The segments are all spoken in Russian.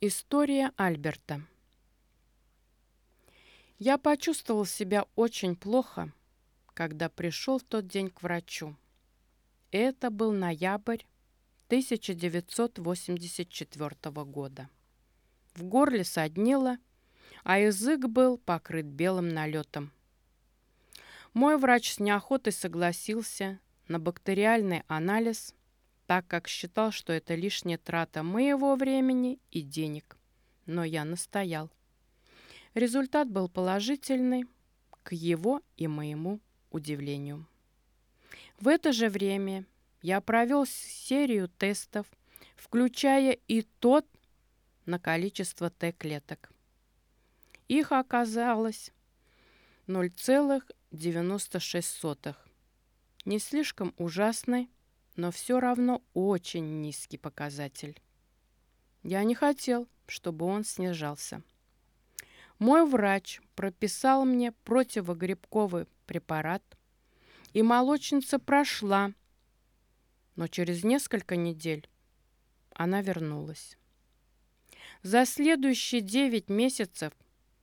История Альберта Я почувствовал себя очень плохо, когда пришел в тот день к врачу. Это был ноябрь 1984 года. В горле соднило, а язык был покрыт белым налетом. Мой врач с неохотой согласился на бактериальный анализ, так как считал, что это лишняя трата моего времени и денег. Но я настоял. Результат был положительный к его и моему удивлению. В это же время я провел серию тестов, включая и тот на количество Т-клеток. Их оказалось 0,96. Не слишком ужасный, но все равно очень низкий показатель. Я не хотел, чтобы он снижался. Мой врач прописал мне противогрибковый препарат, и молочница прошла но через несколько недель она вернулась. За следующие девять месяцев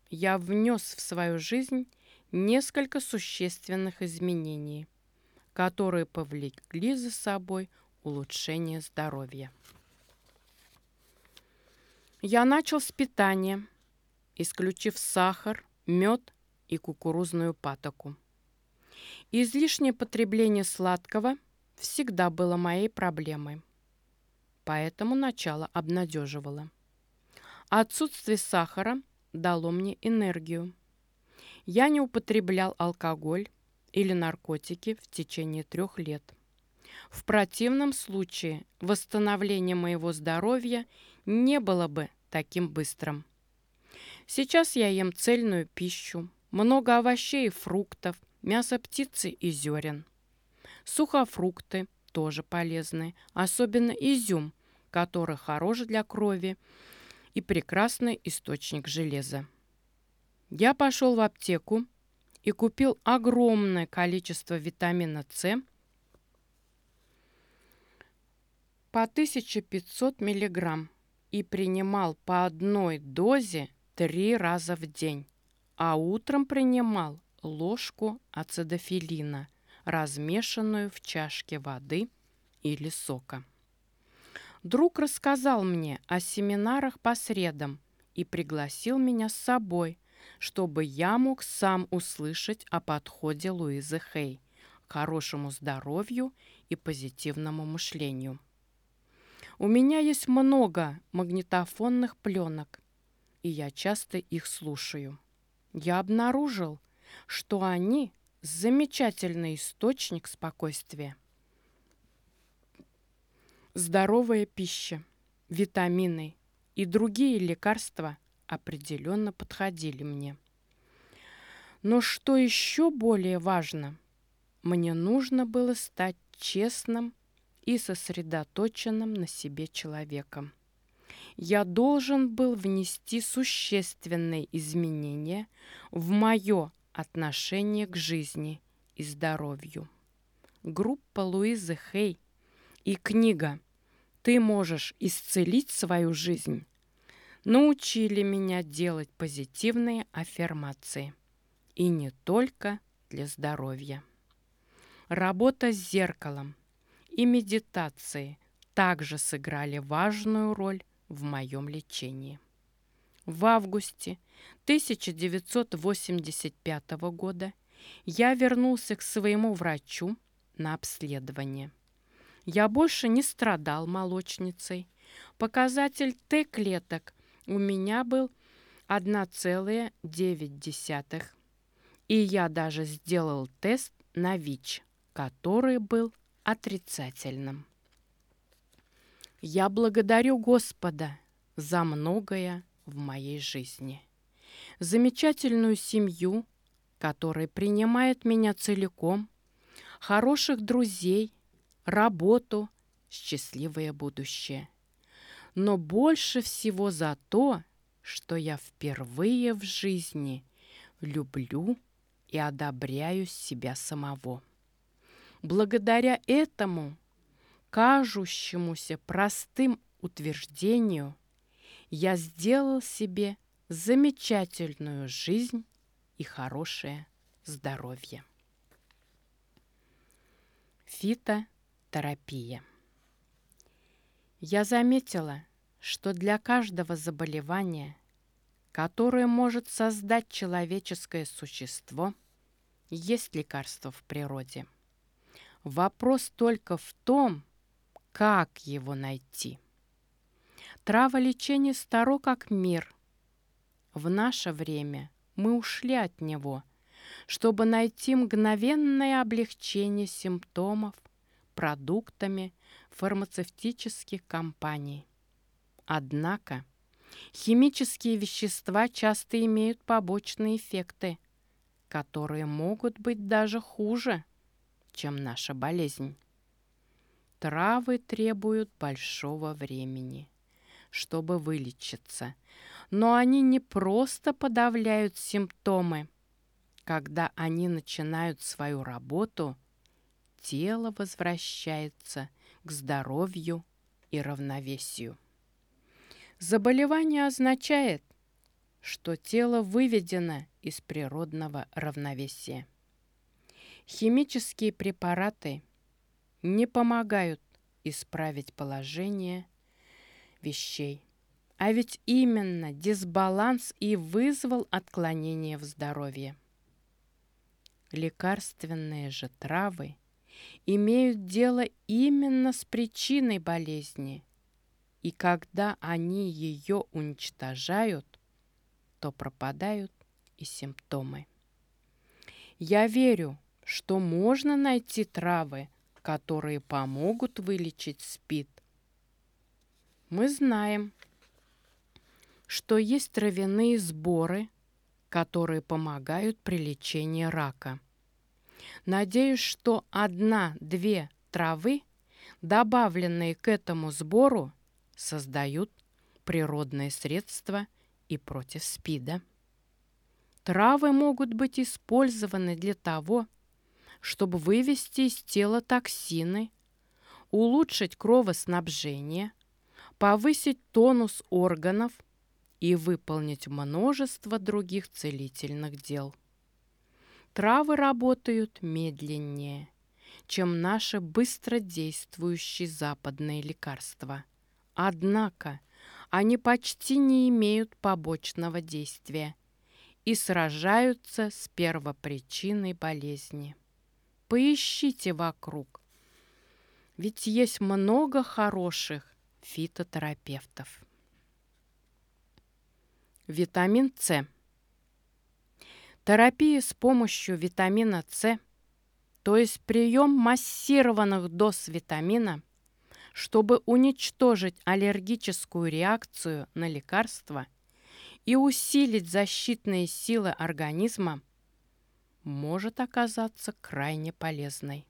я внес в свою жизнь несколько существенных изменений, которые повлекли за собой улучшение здоровья. Я начал с питания, исключив сахар, мед и кукурузную патоку. Излишнее потребление сладкого всегда было моей проблемой. Поэтому начало обнадеживало. Отсутствие сахара дало мне энергию. Я не употреблял алкоголь или наркотики в течение трех лет. В противном случае восстановление моего здоровья не было бы таким быстрым. Сейчас я ем цельную пищу, много овощей и фруктов, мясо птицы и зерен. Сухофрукты тоже полезны, особенно изюм, который хорош для крови и прекрасный источник железа. Я пошел в аптеку и купил огромное количество витамина С по 1500 миллиграмм и принимал по одной дозе три раза в день, а утром принимал ложку ацидофилина размешанную в чашке воды или сока. Друг рассказал мне о семинарах по средам и пригласил меня с собой, чтобы я мог сам услышать о подходе Луизы Хей к хорошему здоровью и позитивному мышлению. У меня есть много магнитофонных пленок, и я часто их слушаю. Я обнаружил, что они замечательный источник спокойствия. Здоровая пища, витамины и другие лекарства определенно подходили мне. Но что еще более важно, мне нужно было стать честным и сосредоточенным на себе человеком. Я должен был внести существенные изменения в мое Отношение к жизни и здоровью. Группа Луизы Хей и книга «Ты можешь исцелить свою жизнь» научили меня делать позитивные аффирмации. И не только для здоровья. Работа с зеркалом и медитации также сыграли важную роль в моем лечении. В августе 1985 года я вернулся к своему врачу на обследование. Я больше не страдал молочницей. Показатель Т-клеток у меня был 1,9. И я даже сделал тест на ВИЧ, который был отрицательным. Я благодарю Господа за многое в моей жизни. Замечательную семью, которая принимает меня целиком, хороших друзей, работу, счастливое будущее. Но больше всего за то, что я впервые в жизни люблю и одобряю себя самого. Благодаря этому кажущемуся простым утверждению – я сделал себе замечательную жизнь и хорошее здоровье. Фитотерапия. Я заметила, что для каждого заболевания, которое может создать человеческое существо, есть лекарство в природе. Вопрос только в том, как его найти. Траволечение старо как мир. В наше время мы ушли от него, чтобы найти мгновенное облегчение симптомов продуктами фармацевтических компаний. Однако химические вещества часто имеют побочные эффекты, которые могут быть даже хуже, чем наша болезнь. Травы требуют большого времени – чтобы вылечиться. Но они не просто подавляют симптомы. Когда они начинают свою работу, тело возвращается к здоровью и равновесию. Заболевание означает, что тело выведено из природного равновесия. Химические препараты не помогают исправить положение вещей. А ведь именно дисбаланс и вызвал отклонение в здоровье. Лекарственные же травы имеют дело именно с причиной болезни, и когда они ее уничтожают, то пропадают и симптомы. Я верю, что можно найти травы, которые помогут вылечить СПИД мы знаем, что есть травяные сборы, которые помогают при лечении рака. Надеюсь, что одна-две травы, добавленные к этому сбору, создают природные средства и против СПИДа. Травы могут быть использованы для того, чтобы вывести из тела токсины, улучшить кровоснабжение – повысить тонус органов и выполнить множество других целительных дел. Травы работают медленнее, чем наши быстродействующие западные лекарства. Однако они почти не имеют побочного действия и сражаются с первопричиной болезни. Поищите вокруг, ведь есть много хороших фитотерапевтов. Витамин С. Терапия с помощью витамина С, то есть прием массированных доз витамина, чтобы уничтожить аллергическую реакцию на лекарства и усилить защитные силы организма, может оказаться крайне полезной.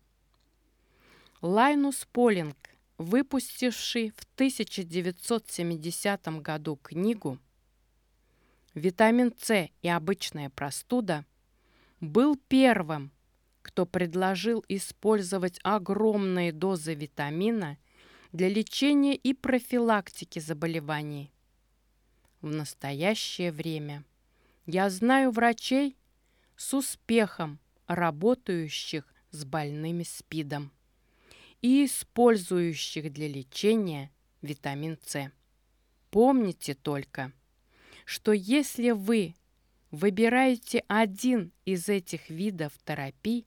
Лайнус Полинг – выпустивший в 1970 году книгу «Витамин С и обычная простуда», был первым, кто предложил использовать огромные дозы витамина для лечения и профилактики заболеваний. В настоящее время я знаю врачей с успехом, работающих с больными СПИДом и использующих для лечения витамин С. Помните только, что если вы выбираете один из этих видов терапий,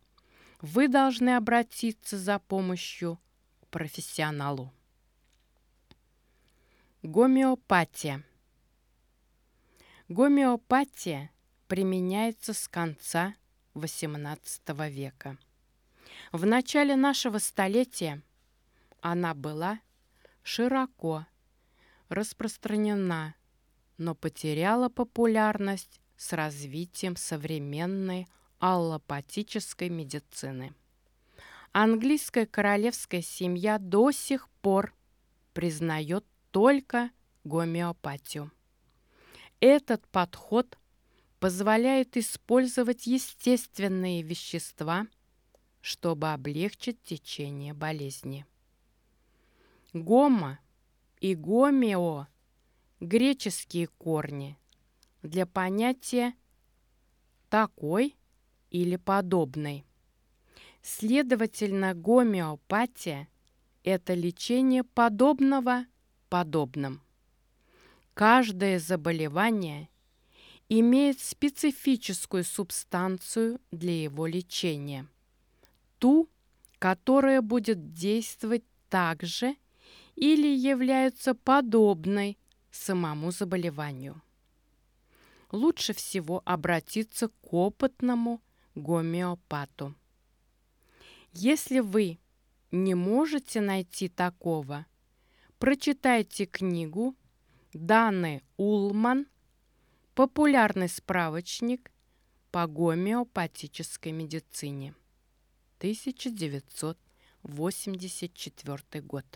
вы должны обратиться за помощью к профессионалу. Гомеопатия. Гомеопатия применяется с конца XVIII века. В начале нашего столетия она была широко распространена, но потеряла популярность с развитием современной аллопатической медицины. Английская королевская семья до сих пор признает только гомеопатию. Этот подход позволяет использовать естественные вещества – чтобы облегчить течение болезни. Гома и гомео греческие корни для понятия «такой» или «подобный». Следовательно, гомеопатия – это лечение подобного подобным. Каждое заболевание имеет специфическую субстанцию для его лечения, ту, которая будет действовать так же или является подобной самому заболеванию. Лучше всего обратиться к опытному гомеопату. Если вы не можете найти такого, прочитайте книгу Даны Улман «Популярный справочник по гомеопатической медицине» 1984 год.